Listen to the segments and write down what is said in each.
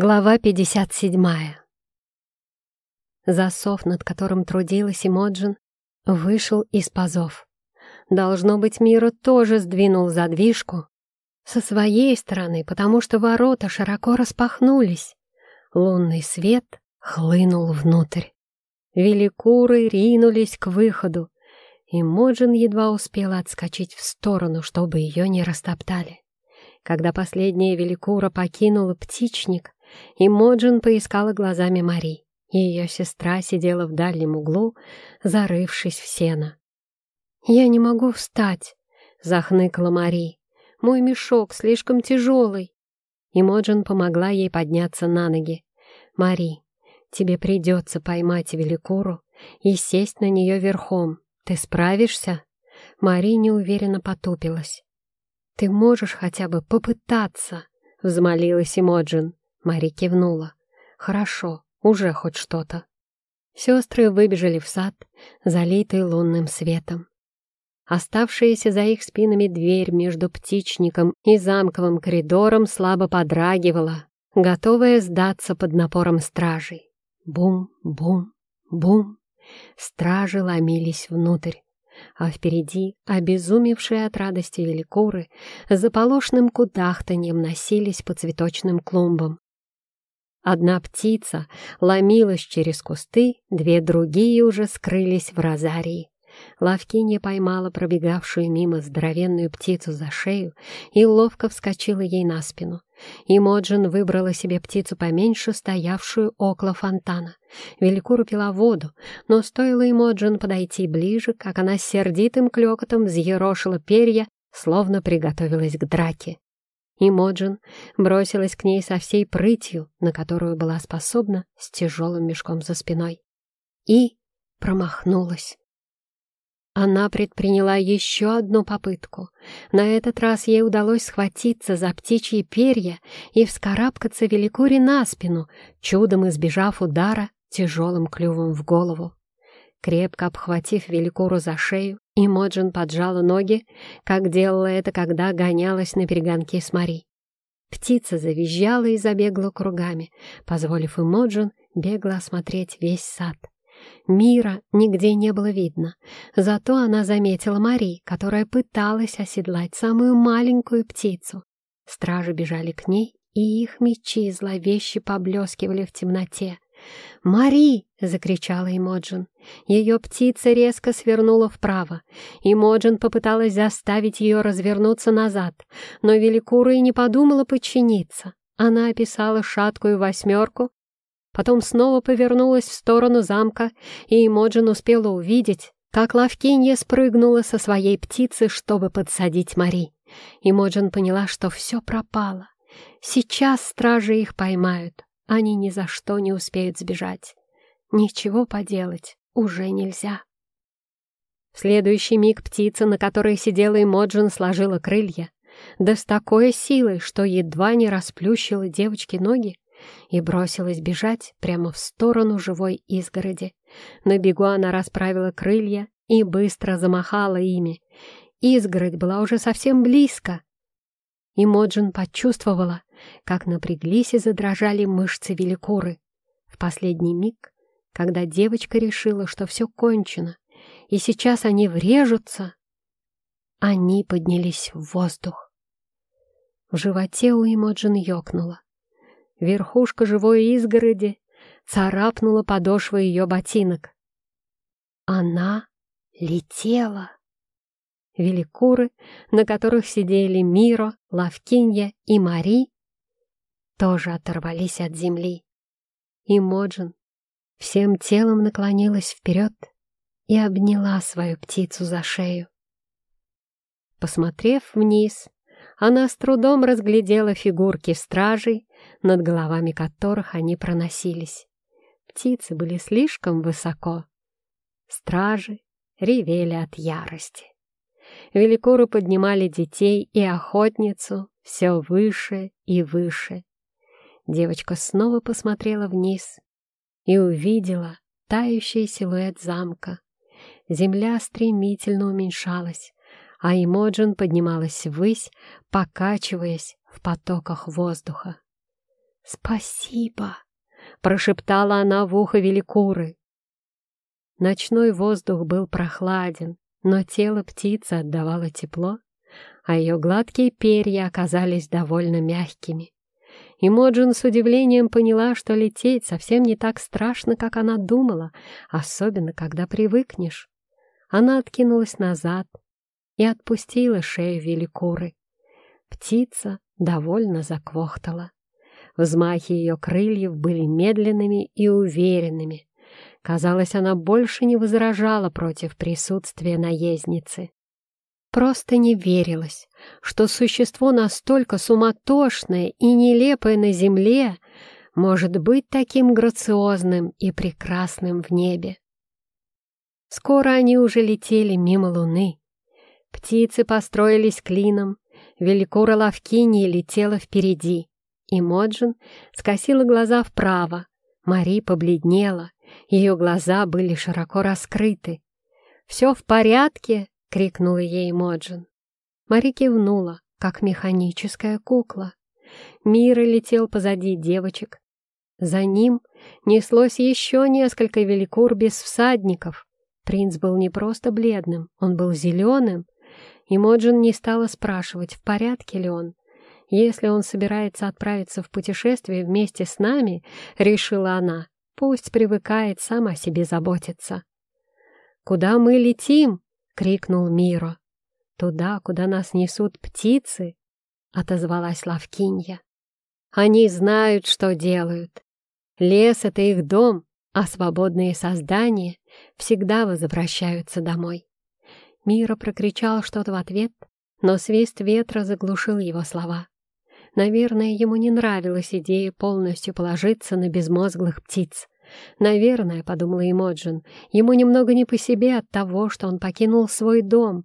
Глава 57. Засов, над которым трудилась Имоджин, вышел из пазов. Должно быть, Мира тоже сдвинул задвижку со своей стороны, потому что ворота широко распахнулись. Лунный свет хлынул внутрь. Великуры ринулись к выходу, и Моджин едва успела отскочить в сторону, чтобы ее не растоптали. Когда последняя великура покинула птичник, и Моджин поискала глазами Мари. Ее сестра сидела в дальнем углу, зарывшись в сено. «Я не могу встать», — захныкала Мари. «Мой мешок слишком тяжелый». И Моджин помогла ей подняться на ноги. «Мари, тебе придется поймать Великуру и сесть на нее верхом. Ты справишься?» Мари неуверенно потупилась. «Ты можешь хотя бы попытаться?» — взмолилась Имоджин. Мари кивнула. «Хорошо, уже хоть что-то». Сестры выбежали в сад, залитый лунным светом. Оставшаяся за их спинами дверь между птичником и замковым коридором слабо подрагивала, готовая сдаться под напором стражей. Бум, бум, бум. Стражи ломились внутрь, а впереди, обезумевшие от радости великуры, заполошным кудахтаньем носились по цветочным клумбам. Одна птица ломилась через кусты, две другие уже скрылись в розарии. Лавкинья поймала пробегавшую мимо здоровенную птицу за шею и ловко вскочила ей на спину. И Моджин выбрала себе птицу поменьше, стоявшую около фонтана. Великура пила воду, но стоило и Моджин подойти ближе, как она сердитым клёкотом взъерошила перья, словно приготовилась к драке и Моджин бросилась к ней со всей прытью, на которую была способна, с тяжелым мешком за спиной. И промахнулась. Она предприняла еще одну попытку. На этот раз ей удалось схватиться за птичьи перья и вскарабкаться великуре на спину, чудом избежав удара тяжелым клювом в голову. Крепко обхватив Великуру за шею, Имоджин поджала ноги, как делала это, когда гонялась на перегонки с Мари. Птица завизжала и забегла кругами, позволив Имоджин бегло осмотреть весь сад. Мира нигде не было видно, зато она заметила Мари, которая пыталась оседлать самую маленькую птицу. Стражи бежали к ней, и их мечи зловеще поблескивали в темноте. «Мари!» — закричала Имоджин. Ее птица резко свернула вправо. Имоджин попыталась заставить ее развернуться назад, но Великура и не подумала подчиниться. Она описала шаткую восьмерку, потом снова повернулась в сторону замка, и Имоджин успела увидеть, как Лавкинья спрыгнула со своей птицы, чтобы подсадить Мари. Имоджин поняла, что все пропало. Сейчас стражи их поймают. Они ни за что не успеют сбежать. Ничего поделать уже нельзя. В следующий миг птица, на которой сидела Эмоджин, сложила крылья, да с такой силой, что едва не расплющила девочке ноги, и бросилась бежать прямо в сторону живой изгороди. На бегу она расправила крылья и быстро замахала ими. Изгородь была уже совсем близко. И Моджин почувствовала, как напряглись и задрожали мышцы великуры. В последний миг, когда девочка решила, что все кончено, и сейчас они врежутся, они поднялись в воздух. В животе у Имоджин ёкнула. Верхушка живой изгороди царапнула подошвы ее ботинок. Она летела великуры, на которых сидели Миро, Лавкинья и Мари, тоже оторвались от земли. И Моджин всем телом наклонилась вперед и обняла свою птицу за шею. Посмотрев вниз, она с трудом разглядела фигурки стражей, над головами которых они проносились. Птицы были слишком высоко. Стражи ревели от ярости. Великуры поднимали детей и охотницу все выше и выше. Девочка снова посмотрела вниз и увидела тающий силуэт замка. Земля стремительно уменьшалась, а Имоджин поднималась ввысь, покачиваясь в потоках воздуха. «Спасибо!» — прошептала она в ухо Великуры. Ночной воздух был прохладен, но тело птицы отдавало тепло, а ее гладкие перья оказались довольно мягкими. И Моджин с удивлением поняла, что лететь совсем не так страшно, как она думала, особенно когда привыкнешь. Она откинулась назад и отпустила шею великуры. Птица довольно заквохтала. Взмахи ее крыльев были медленными и уверенными. Казалось, она больше не возражала против присутствия наездницы. Просто не верилось, что существо настолько суматошное и нелепое на земле может быть таким грациозным и прекрасным в небе. Скоро они уже летели мимо луны. Птицы построились клином, великура Лавкинии летела впереди. И Моджин скосила глаза вправо. Мари побледнела, ее глаза были широко раскрыты. «Все в порядке?» — крикнула ей Моджин. Мари кивнула, как механическая кукла. Мира летел позади девочек. За ним неслось еще несколько великур без всадников. Принц был не просто бледным, он был зеленым, и Моджин не стала спрашивать, в порядке ли он. Если он собирается отправиться в путешествие вместе с нами, решила она, пусть привыкает сам о себе заботиться. «Куда мы летим?» — крикнул Миро. «Туда, куда нас несут птицы», — отозвалась Лавкинья. «Они знают, что делают. Лес — это их дом, а свободные создания всегда возвращаются домой». Миро прокричал что-то в ответ, но свист ветра заглушил его слова. Наверное, ему не нравилась идея полностью положиться на безмозглых птиц. Наверное, — подумала Эмоджин, — ему немного не по себе от того, что он покинул свой дом.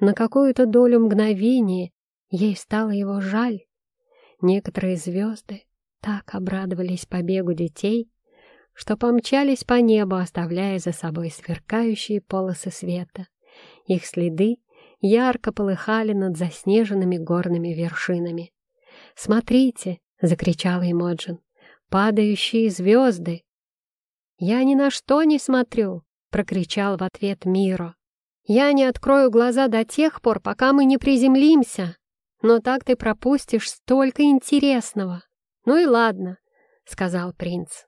На какую-то долю мгновения ей стало его жаль. Некоторые звезды так обрадовались побегу детей, что помчались по небу, оставляя за собой сверкающие полосы света. Их следы ярко полыхали над заснеженными горными вершинами. «Смотрите!» — закричала Эмоджин. «Падающие звезды!» «Я ни на что не смотрю!» — прокричал в ответ Миро. «Я не открою глаза до тех пор, пока мы не приземлимся. Но так ты пропустишь столько интересного!» «Ну и ладно!» — сказал принц.